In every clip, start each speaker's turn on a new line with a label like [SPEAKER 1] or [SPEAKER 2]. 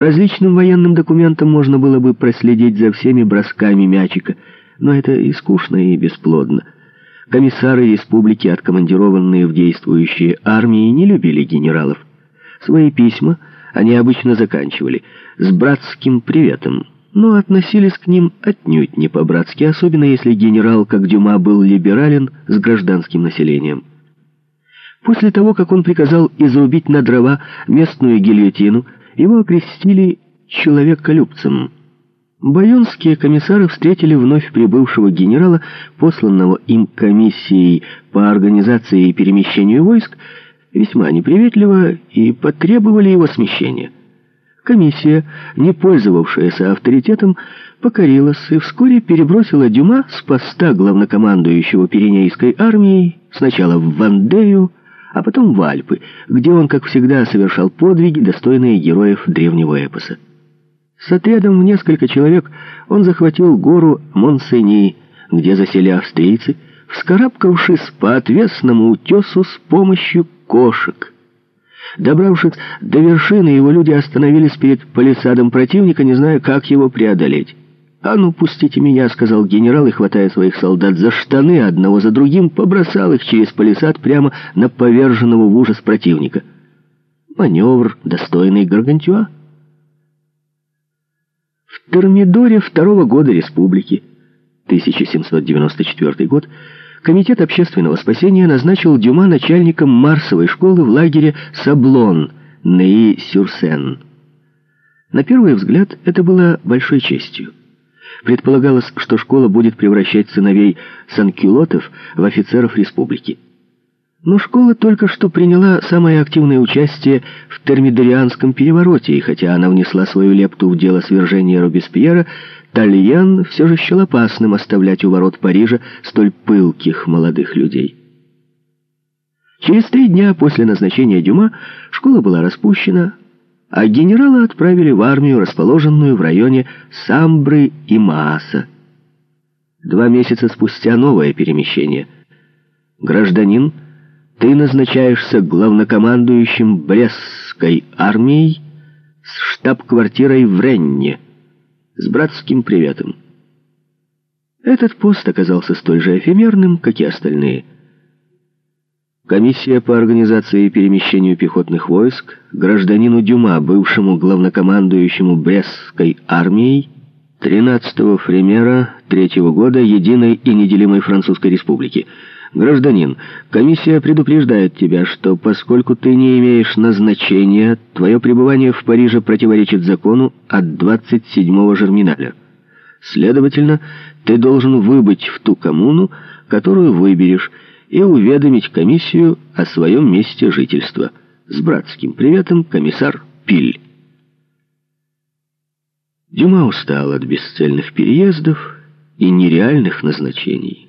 [SPEAKER 1] Различным военным документам можно было бы проследить за всеми бросками мячика, но это и скучно, и бесплодно. Комиссары республики, откомандированные в действующие армии, не любили генералов. Свои письма они обычно заканчивали с братским приветом, но относились к ним отнюдь не по-братски, особенно если генерал, как Дюма, был либерален с гражданским населением. После того, как он приказал изрубить на дрова местную гильотину, его окрестили человеколюбцем. Байонские комиссары встретили вновь прибывшего генерала, посланного им комиссией по организации и перемещению войск, весьма неприветливо и потребовали его смещения. Комиссия, не пользовавшаяся авторитетом, покорилась и вскоре перебросила Дюма с поста главнокомандующего Пиренейской армией сначала в Вандею, а потом в Альпы, где он, как всегда, совершал подвиги, достойные героев древнего эпоса. С отрядом в несколько человек он захватил гору Монсени, где засели австрийцы, вскарабкавшись по отвесному утесу с помощью кошек. Добравшись до вершины, его люди остановились перед палисадом противника, не зная, как его преодолеть. «А ну, пустите меня», — сказал генерал, и, хватая своих солдат за штаны, одного за другим, побросал их через палисад прямо на поверженного в ужас противника. Маневр, достойный Гаргантюа. В Термидоре второго года республики, 1794 год, Комитет общественного спасения назначил Дюма начальником Марсовой школы в лагере Саблон, Неи-Сюрсен. На первый взгляд это было большой честью. Предполагалось, что школа будет превращать сыновей санкюлотов в офицеров республики. Но школа только что приняла самое активное участие в термидорианском перевороте, и хотя она внесла свою лепту в дело свержения Робеспьера, Тальян все же счел опасным оставлять у ворот Парижа столь пылких молодых людей. Через три дня после назначения Дюма школа была распущена, а генерала отправили в армию, расположенную в районе Самбры и Мааса. Два месяца спустя новое перемещение. Гражданин, ты назначаешься главнокомандующим Брестской армией с штаб-квартирой в Ренне, с братским приветом. Этот пост оказался столь же эфемерным, как и остальные – Комиссия по организации и перемещению пехотных войск гражданину Дюма, бывшему главнокомандующему Брестской армией, 13-го фремера третьего года Единой и неделимой Французской Республики. Гражданин, комиссия предупреждает тебя, что поскольку ты не имеешь назначения, твое пребывание в Париже противоречит закону от 27-го Жерминаля. Следовательно, ты должен выбыть в ту коммуну, которую выберешь, и уведомить комиссию о своем месте жительства. С братским приветом, комиссар Пиль. Дюма устал от бесцельных переездов и нереальных назначений.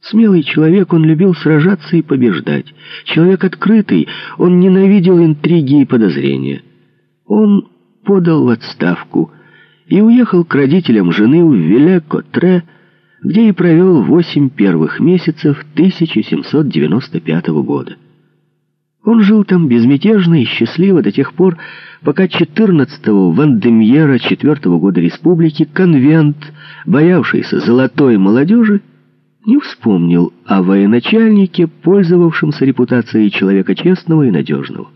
[SPEAKER 1] Смелый человек, он любил сражаться и побеждать. Человек открытый, он ненавидел интриги и подозрения. Он подал в отставку и уехал к родителям жены в Виле-Котре, где и провел восемь первых месяцев 1795 года. Он жил там безмятежно и счастливо до тех пор, пока 14-го Вандемьера 4-го года республики конвент, боявшийся золотой молодежи, не вспомнил о военачальнике, пользовавшемся репутацией человека честного и надежного.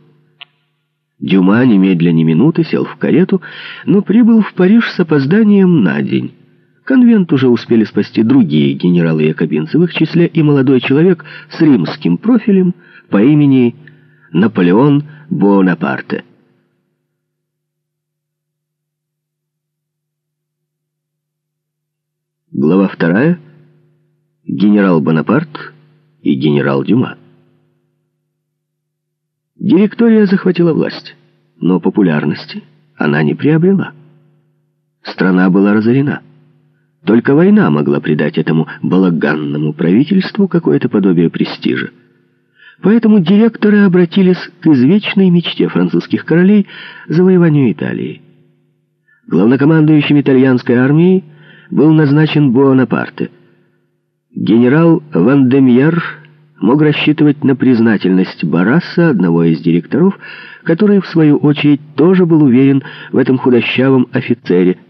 [SPEAKER 1] Дюма немедля ни минуты сел в карету, но прибыл в Париж с опозданием на день. Конвент уже успели спасти другие генералы-якобинцы, в их числе и молодой человек с римским профилем по имени Наполеон Бонапарте. Глава вторая. Генерал Бонапарт и генерал Дюма. Директория захватила власть, но популярности она не приобрела. Страна была разорена. Только война могла придать этому балаганному правительству какое-то подобие престижа. Поэтому директоры обратились к извечной мечте французских королей завоеванию Италии. Главнокомандующим итальянской армией был назначен Буонапарте. Генерал Вандемьер мог рассчитывать на признательность Бараса, одного из директоров, который, в свою очередь, тоже был уверен в этом худощавом офицере –